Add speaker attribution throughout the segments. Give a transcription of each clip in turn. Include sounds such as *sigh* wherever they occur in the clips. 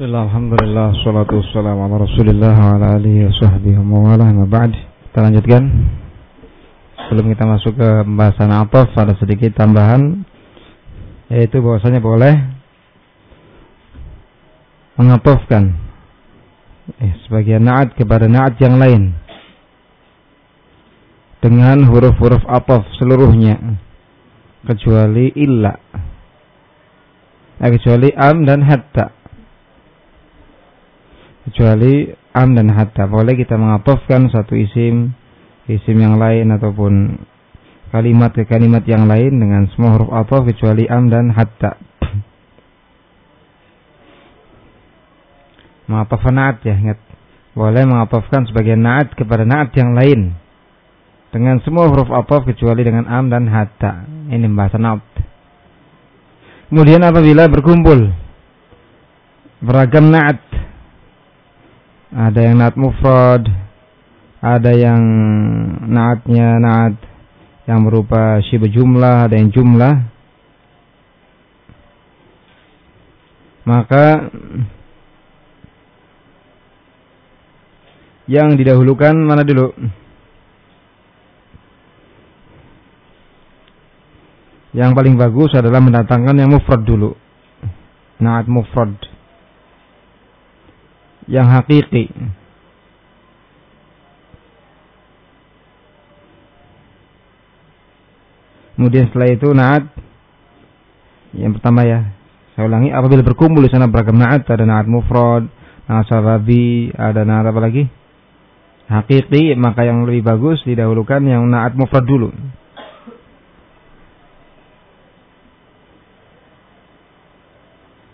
Speaker 1: Bismillah, Alhamdulillah, salatu wassalamu ala rasulillah wa ala alihi wa sahbihi wa wala ma ba'd. Kita lanjutkan. Sebelum kita masuk ke pembahasan ataf Ada sedikit tambahan Yaitu bahwasanya boleh Mengatofkan eh, Sebagian na'at kepada na'at yang lain Dengan huruf-huruf ataf seluruhnya Kecuali illa eh, Kecuali am dan hatta kecuali am dan hatta. Boleh kita mengatofkan satu isim isim yang lain ataupun kalimat ke kalimat yang lain dengan semua huruf atof kecuali am dan hatta. *clears throat* Mengatofkan naat ya, ingat. Boleh mengatofkan sebagian naat kepada naat yang lain dengan semua huruf atof kecuali dengan am dan hatta. Ini bahasa naat. Kemudian apabila berkumpul beragam naat ada yang naat mufrad, ada yang naatnya naat yang berupa syibu jumlah, ada yang jumlah. Maka yang didahulukan mana dulu? Yang paling bagus adalah mendatangkan yang mufrad dulu. Naat mufrad yang hakiki. Kemudian setelah itu naat yang pertama ya, saya ulangi apabila berkumpul di sana beragam naat, ada naat mufrad, naat sababi, ada naat apa lagi? Hakiki, maka yang lebih bagus didahulukan yang naat mufrad dulu.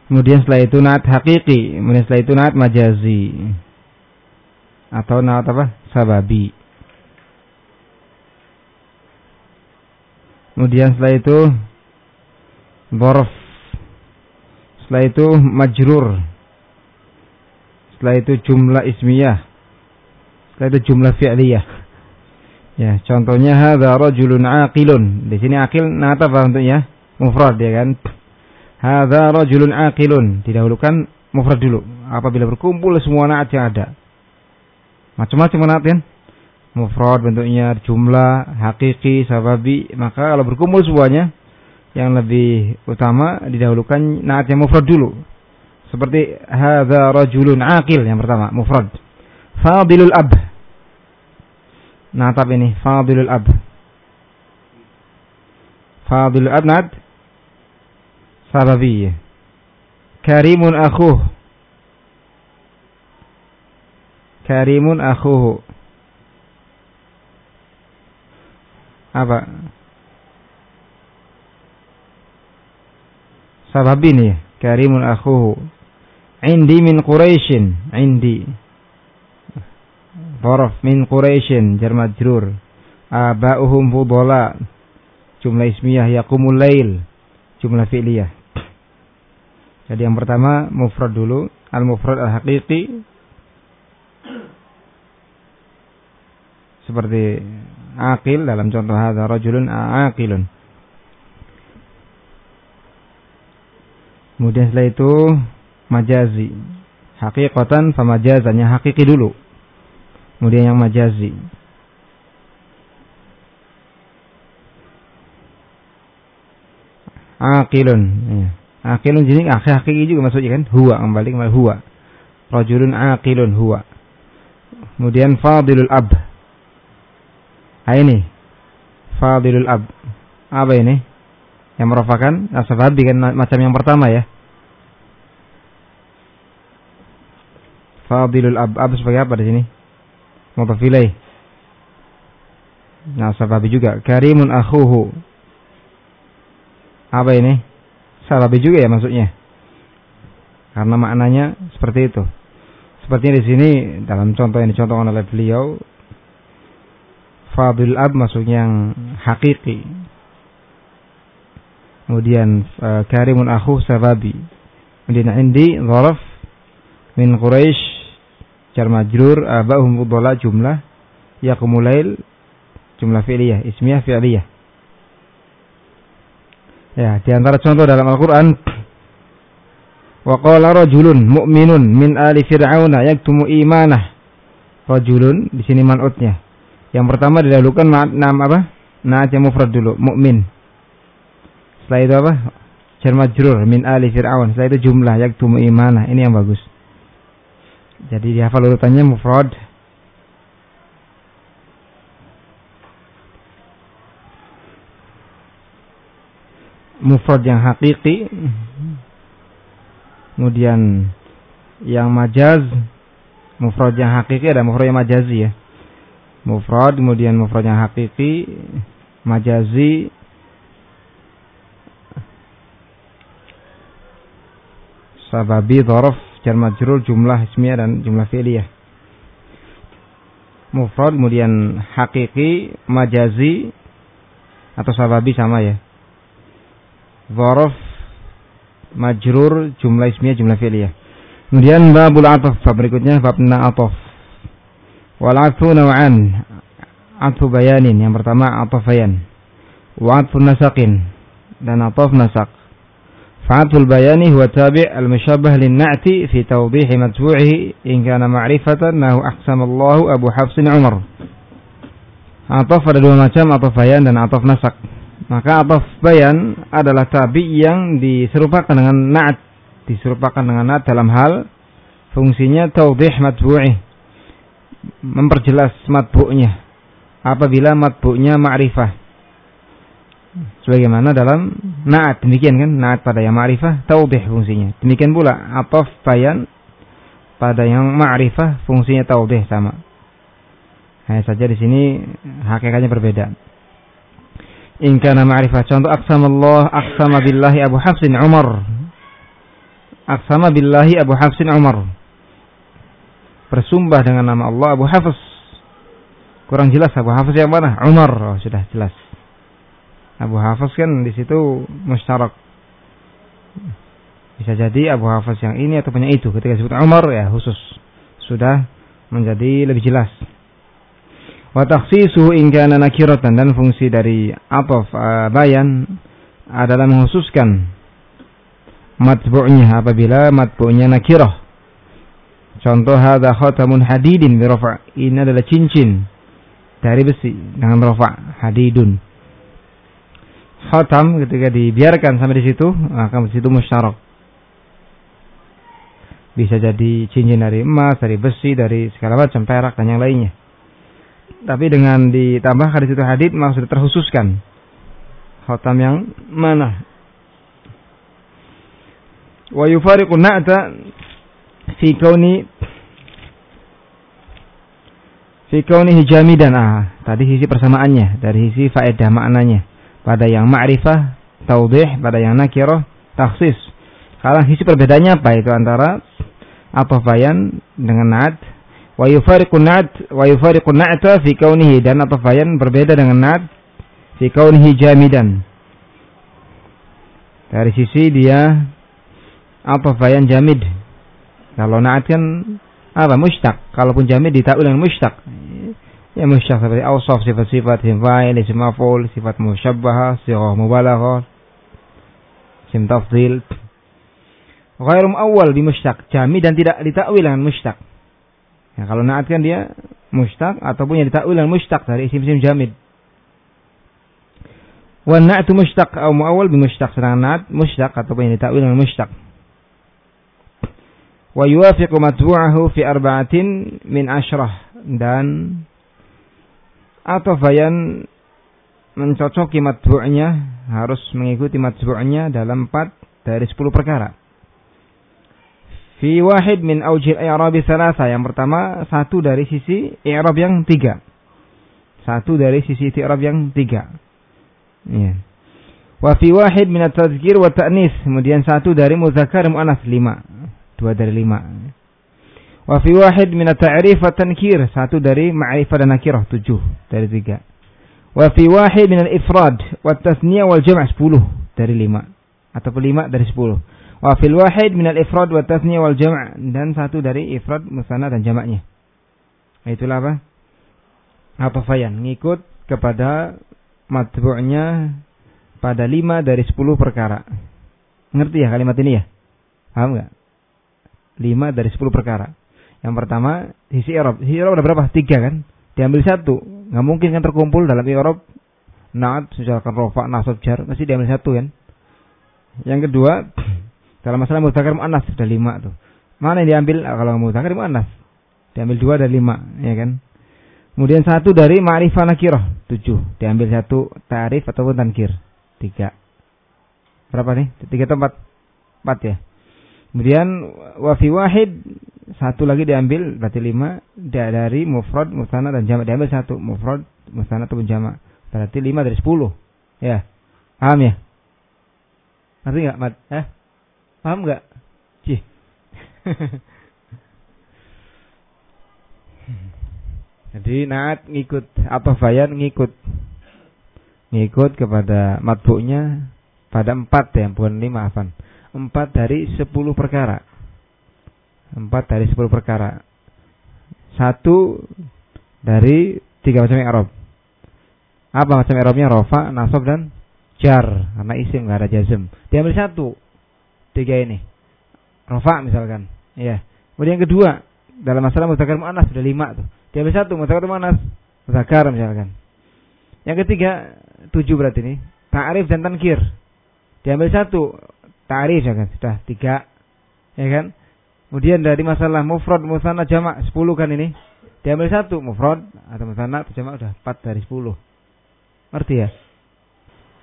Speaker 1: Kemudian setelah itu naat hakiki, kemudian setelah itu naat majazi. Atau naat apa? Sababi. Kemudian setelah itu borof. Setelah itu majrur. Setelah itu jumlah ismiyah. Setelah itu jumlah fi'liyah. Ya, contohnya hadza rajulun aqilun. Di sini akil naat apa untuknya? Mufrad ya kan? Hadza rajulun aqilun. Didahulukan mufrad dulu. Apabila berkumpul semua naat yang ada. Macam-macam naat kan? Mufrad bentuknya jumlah, hakiki, sababi. Maka kalau berkumpul semuanya yang lebih utama didahulukan naat yang mufrad dulu. Seperti hadza rajulun aqil yang pertama, mufrad. Fadilul ab. Nah, tapi ini fadilul ab. Fadilul ab naat sababiyah. Karimun akhuh. Karimun akhuhu. Apa? Sababi nih. Karimun akhuhu. Indi min Quraisyin. Indi. Dhorof min Quraisyin. Jar majrur. Aba'uhum fudala. Jumlah ismiyah yakumul lail. Jumlah fi'liyah. Jadi yang pertama mufrad dulu, al-mufrad al-haqiqi seperti akil dalam contoh hadza rajulun aqilun. Kemudian setelah itu majazi. Hakikatan famajazannya hakiki dulu. Kemudian yang majazi. Aqilun. Ya. Akilun jadi akhir hakiki juga maksudnya kan huwa kembali kembali huwa. Rajulun akilun huwa. Kemudian fadilul ab. Ah ini. Fadilul ab. Apa ini? Yang merupakan asababi kan macam yang pertama ya. Fadilul ab. Ab sebagai apa di sini? Mutafilai. Nah, sababi juga. Karimun akhuhu. Apa ini? Salabi juga ya maksudnya. Karena maknanya seperti itu. Sepertinya di sini dalam contoh yang dicontohkan oleh beliau Fadil ab maksudnya yang hakiki. Kemudian uh, karimun akhu sababi. Kemudian indi dharaf min Quraisy jar majrur abahum jumlah yakumulail jumlah fi'liyah ismiyah fi'liyah Ya, di antara contoh dalam Al-Quran Wa qala rajulun mu'minun min ali fir'auna yaktumu imanah. Rajulun di sini man'utnya. Yang pertama didahulukan nama apa? Naat yang mufrad dulu, mukmin. Setelah itu apa? Jar majrur min ali fir'aun. Setelah itu jumlah yaktumu imanah. Ini yang bagus. Jadi dihafal urutannya mufrad, mufrad yang hakiki kemudian yang majaz mufrad yang hakiki ada mufrad yang majazi ya. Mufrad kemudian mufrad yang hakiki majazi. Sababi dhorof jar majrur jumlah ismiyah dan jumlah fi'liyah mufrad kemudian hakiki majazi atau sababi sama ya Zorof majrur jumlah ismiyah jumlah fi'liyah. Kemudian babul ataf bab berikutnya bab na'ataf. Wal atfu naw'an. Atfu bayanin yang pertama ataf bayan. Wa atfu nasaqin dan ataf nasaq. Fa'atul bayani huwa tabi' al-musyabbah lin-na'ti fi tawdih matbu'ihi in kana ma'rifatan nahu aqsamallahu Abu Hafsin Umar. Ataf ada dua macam, ataf bayan dan ataf nasaq. Maka ataf bayan adalah tabi yang diserupakan dengan na'at. Diserupakan dengan na'at dalam hal fungsinya taudih matbu'i. Memperjelas matbu'nya. Apabila matbu'nya ma'rifah. Sebagaimana dalam na'at. Demikian kan. Na'at pada yang ma'rifah. Taudih fungsinya. Demikian pula ataf bayan pada yang ma'rifah fungsinya taudih sama. Hanya saja di sini hakikatnya berbeda. In kana ma'rifah. Contoh aqsamallah aqsama billahi Abu Hafsin Umar. Aqsama billahi Abu Hafsin Umar. Bersumpah dengan nama Allah Abu Hafs. Kurang jelas Abu Hafs yang mana? Umar. Oh, sudah jelas. Abu Hafs kan di situ musyarak. Bisa jadi Abu Hafs yang ini atau punya itu. Ketika disebut Umar ya khusus. Sudah menjadi lebih jelas. Wa takhsisuhu in kana nakiratan dan fungsi dari ataf uh, bayan adalah menghususkan matbu'nya apabila matbu'nya nakirah. Contoh hadza khatamun hadidin bi rafa. Ini adalah cincin dari besi dengan rafa hadidun. Khatam ketika dibiarkan sampai di situ akan di situ musyarak. Bisa jadi cincin dari emas, dari besi, dari segala macam perak dan yang lainnya. Tapi dengan ditambahkan di situ hadid maka sudah terkhususkan. Khatam yang mana? Wa yufariqu na'ta fi kauni fi kaunihi jamidan. Ah, tadi sisi persamaannya dari sisi faedah maknanya. Pada yang ma'rifah, taudih, pada yang nakirah, taksis. Kalau sisi perbedaannya apa itu antara apa bayan dengan na'at wa yufariqun na'at wa yufariqun na'ta fi kaunihi dan ataf bayan berbeda dengan na'at fi kaunihi jamidan. Dari sisi dia ataf bayan jamid. Kalau na'at kan apa mustaq. Kalaupun jamid ditakwil dengan mustaq. Ya mustaq seperti awsaf sifat-sifat fa'il, isim maf'ul, sifat musyabbahah, sighah mubalaghah, isim tafdhil. Ghairum awal bi mustaq, jamid dan tidak ditakwil dengan mustaq. Ya, kalau naat kan dia mustaq ataupun yang ditakwil dengan mustaq dari isim-isim jamid. Wa na'tu mustaq atau muawwal bi mustaq sedangkan naat mustaq ataupun yang ditakwil dengan mustaq. Wa yuwafiqu matbu'ahu fi arba'atin min asyrah dan atau bayan mencocoki matbu'nya harus mengikuti matbu'nya dalam empat dari sepuluh perkara. Fi wahid min aujil i'rabi salasa. Yang pertama, satu dari sisi i'rab yang tiga. Satu dari sisi i'rab yang tiga. Ya. Wa fi wahid min at-tadhkir wa ta'nis. Kemudian satu dari muzakkar mu'annas lima. Dua dari lima. Wa fi wahid min at-ta'rif wa tankir. Satu dari ma'rifah dan nakirah. Tujuh dari tiga. Wa fi wahid min al-ifrad wa tasniyah wal jam' sepuluh dari lima. Ataupun lima dari sepuluh. Wa fil wahid min al ifrad wa tasniyah wal jam' dan satu dari ifrad musanna dan jamaknya. Itulah apa? Apa fayan ngikut kepada matbu'nya pada lima dari sepuluh perkara. Ngerti ya kalimat ini ya? Paham enggak? lima dari sepuluh perkara. Yang pertama sisi Eropa. Sisi Eropa ada berapa? Tiga kan? Diambil satu. Nggak mungkin kan terkumpul dalam Eropa. Naat, misalkan rofa, nasab, jar. Masih diambil satu kan? Yang kedua, *clears throat* dalam masalah mutakar mu'anas sudah lima tuh. Mana yang diambil kalau mutakar mu'anas? Diambil dua dari lima, ya kan? Kemudian satu dari ma'rifah nakirah, tujuh. Diambil satu tarif ataupun tankir, tiga. Berapa nih? Tiga tempat, empat ya. Kemudian wafi wahid satu lagi diambil berarti lima dari mufrad, musana dan jamak diambil satu mufrad, musana ataupun jamak berarti lima dari sepuluh. Ya, paham ya? Ngerti nggak, Mat? Eh? Paham nggak? Cih. *laughs* Jadi naat ngikut apa bayan ngikut? Ngikut kepada matbuknya pada empat ya bukan lima afan empat dari sepuluh perkara. Empat dari sepuluh perkara. Satu dari tiga macam Arab apa macam Arabnya rofa nasab dan jar. Karena isim nggak ada jazm. Diambil satu tiga ini rofa misalkan ya kemudian yang kedua dalam masalah mutakar mu'anas sudah lima tuh Diambil satu, mutakar manas. Mutakar misalkan. Yang ketiga, tujuh berarti ini. Ta'rif dan tankir. Diambil satu. Ta'rif ya kan. Sudah tiga. Ya kan. Kemudian dari masalah mufrad, musana, jamak. Sepuluh kan ini. Diambil satu. Mufrad atau musana atau jamak. Sudah empat dari sepuluh. Ngerti ya?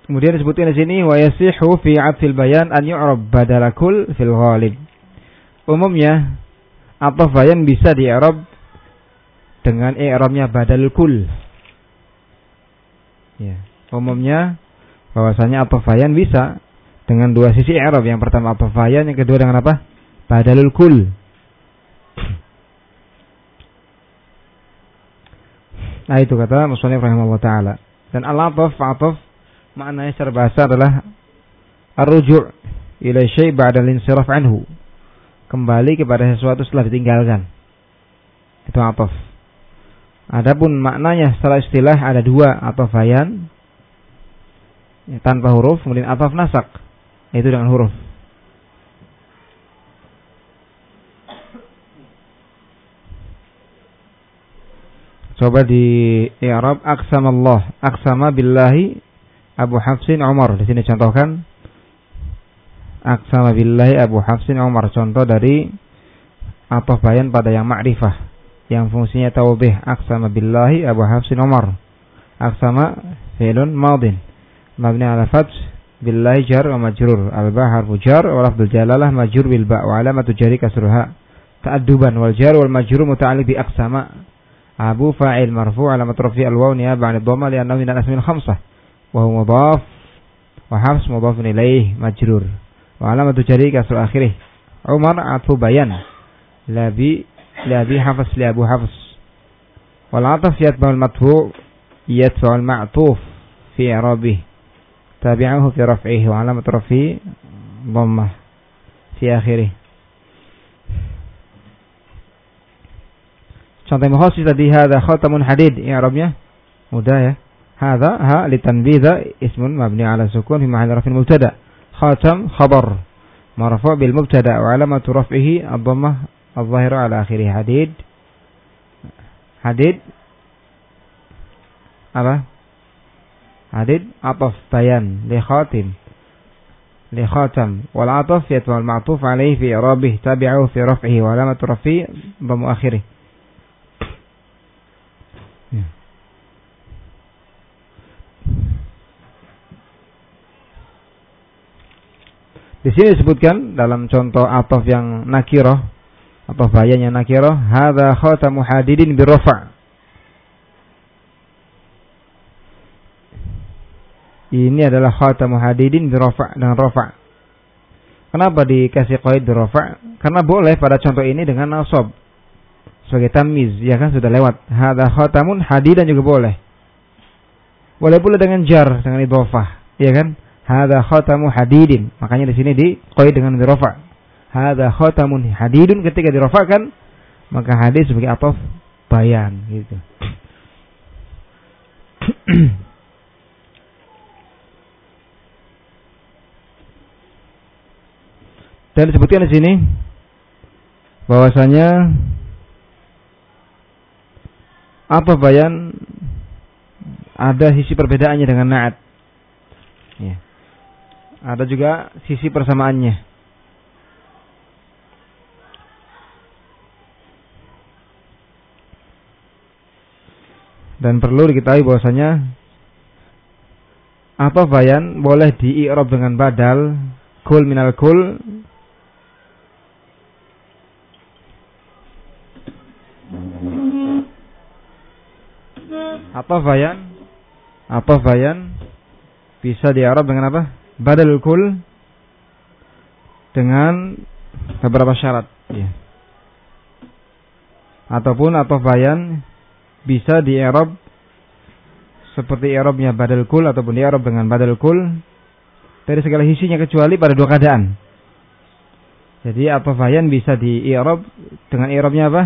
Speaker 1: Kemudian disebutkan di sini wa yasihu fi 'atfil bayan an yu'rab badalakul fil ghalib. Umumnya apa bayan bisa di i'rab dengan i'rabnya badal kul. Ya, umumnya bahwasanya bayan bisa dengan dua sisi i'rab. Yang pertama bayan, yang kedua dengan apa? Badalul kul. Nah itu kata Muslim rahimahullah taala. Dan al-ataf ataf maknanya secara bahasa adalah ar-ruju' ila syai' ba'da al-insiraf anhu. Kembali kepada sesuatu setelah ditinggalkan. Itu ataf. Adapun maknanya setelah istilah ada dua atau bayan ya, tanpa huruf kemudian ataf nasak itu dengan huruf. Coba di Arab aksam Allah, aksama billahi Abu Hafsin Umar. Di sini contohkan. Aksama billahi Abu Hafsin Umar. Contoh dari ataf bayan pada yang ma'rifah. Yang fungsinya taubih aksama billahi Abu Hafsin Umar. Aksama fi'lun madin. Mabni ala fath billahi jar wa majrur. Al ba harfu jar wa lafdul jalalah majrur bil ba wa alamatu jari kasruha. Ta'adduban wal jar wal majrur muta'alliq bi aksama abu fa'il marfu' alamat rafi al waw niyaba 'an dhamma li annahu min al asmil khamsah وهو مضاف وحفص مضاف إليه مجرور. وعلامة جري كسر آخره. عمر عطف بيان. لابي لابي حفص لأبو حفص. والعطف يتبع المدفوع يتبع المعطوف في إعرابه. تابعه في رفعه وعلامة رفعه ضمة في آخره. Contoh yang khusus tadi ada khatamun hadid i'rabnya mudah ya. هذا ها لتنبيذ اسم مبني على سكون في محل رفع مبتدا خاتم خبر. مرفوع بالمبتدأ وعلامة رفعه الضمة الظاهرة على آخره. حديد. حديد. أبا. حديد. عطف بيان لخاتم. لخاتم. والعطف يتم المعطوف عليه في إعرابه. تابعه في رفعه. وعلامة رفعه ضم آخره. Di sini disebutkan dalam contoh ataf yang nakirah apa bahayanya nakirah hadza khatamu hadidin birrafa. Ini adalah khatamu hadidin birrafa dengan rafa. Kenapa dikasih qaid birrafa? Karena boleh pada contoh ini dengan nasab. Sebagai tamiz ya kan? Sudah lewat. Hadza khatamun hadidan juga boleh. Boleh pula dengan jar dengan idhofah ya kan hadza khatamu hadidin makanya di sini di qaid dengan birrafa hadza khatamun hadidun ketika dirofakan maka hadis sebagai atof bayan gitu. *clears throat* Dan disebutkan di sini bahwasanya apa bayan ada sisi perbedaannya dengan naat. Ya. Ada juga sisi persamaannya. Dan perlu diketahui bahwasanya apa bayan boleh di dengan badal kul minal kul? Apa bayan? Apa bayan bisa di Arab dengan apa badal kul dengan beberapa syarat ya. ataupun apa bayan bisa di Arab seperti Arabnya badal kul ataupun di Arab dengan badal kul dari segala sisinya kecuali pada dua keadaan. Jadi apa bayan bisa di Arab dengan Arabnya apa?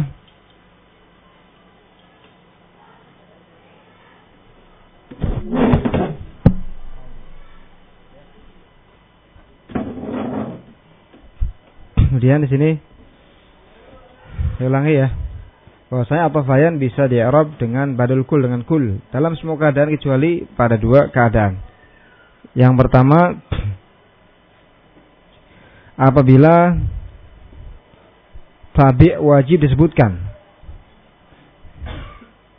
Speaker 1: Kemudian di sini ulangi ya. Bahwasanya apa bayan bisa di Arab dengan badal kul dengan kul dalam semua keadaan kecuali pada dua keadaan. Yang pertama *tsk* apabila tabi' wajib disebutkan.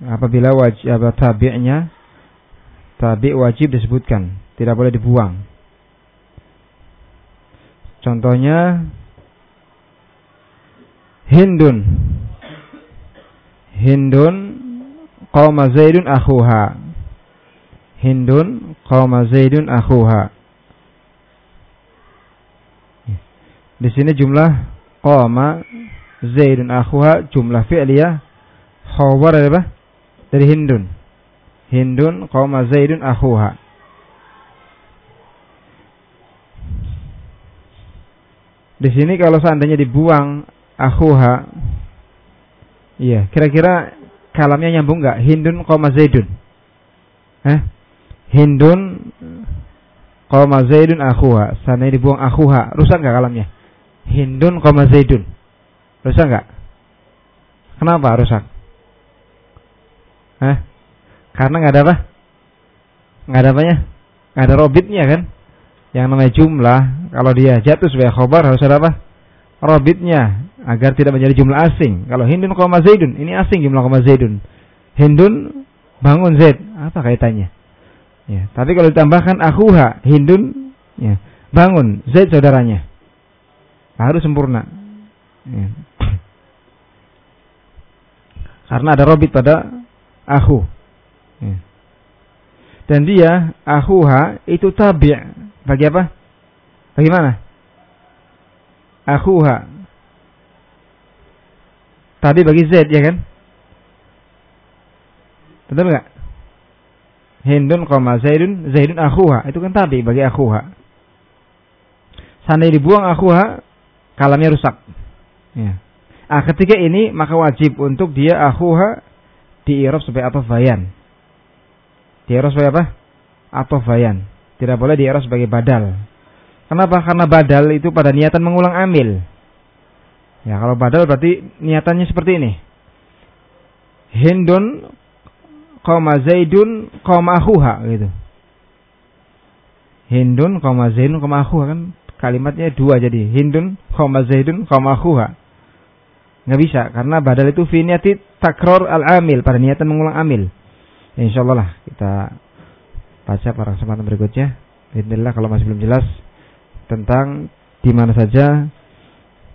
Speaker 1: Apabila wajib apa tabi'nya tabi' wajib disebutkan, tidak boleh dibuang. Contohnya Hindun Hindun qawma Zaidun akhuha Hindun qawma Zaidun akhuha Di sini jumlah qawma Zaidun akhuha jumlah fi'liyah khabar dari apa? Dari Hindun. Hindun qawma Zaidun akhuha. Di sini kalau seandainya dibuang akhuha. Iya, kira-kira kalamnya nyambung nggak? Hindun koma Zaidun. Eh? Hindun koma Zaidun akhuha. Sana dibuang akhuha, rusak nggak kalamnya? Hindun koma Zaidun. Rusak nggak? Kenapa rusak? Eh? Karena nggak ada apa? Nggak ada apanya? Nggak ada robitnya kan? Yang namanya jumlah, kalau dia jatuh sebagai khobar harus ada apa? Robitnya agar tidak menjadi jumlah asing. Kalau Hindun koma Zaidun, ini asing jumlah koma Zaidun. Hindun bangun Zaid, apa kaitannya? Ya, tapi kalau ditambahkan akuha, Hindun ya, bangun Zaid saudaranya. Harus sempurna. Ya. Karena ada robit pada aku. Ya. Dan dia akuha itu tabi' bagi apa? Bagaimana? Akuha Tadi bagi Z ya kan? Betul nggak? Hindun koma Zaidun Zaidun akhuha itu kan tadi bagi akhuha. Seandainya dibuang akhuha, kalamnya rusak. Ya. Ah, ketika ini maka wajib untuk dia akhuha di irob sebagai atau bayan. Di irob sebagai apa? Atau bayan. Tidak boleh di irob sebagai badal. Kenapa? Karena badal itu pada niatan mengulang amil. Ya kalau badal berarti niatannya seperti ini. Hindun koma Zaidun koma ahuha gitu. Hindun koma Zaidun koma ahuha kan kalimatnya dua jadi Hindun koma Zaidun koma ahuha. Nggak bisa karena badal itu fi niati takror al amil pada niatan mengulang amil. Ya, insya Allah lah kita baca pada kesempatan berikutnya. Bismillah kalau masih belum jelas tentang di mana saja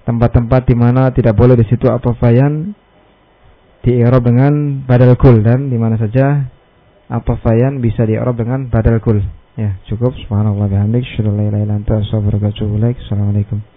Speaker 1: tempat-tempat di mana tidak boleh di situ apa fayan di Arab dengan badal kul dan di mana saja apa fayan bisa di Arab dengan badal kul. Ya, cukup subhanallah bihamdik. Assalamualaikum.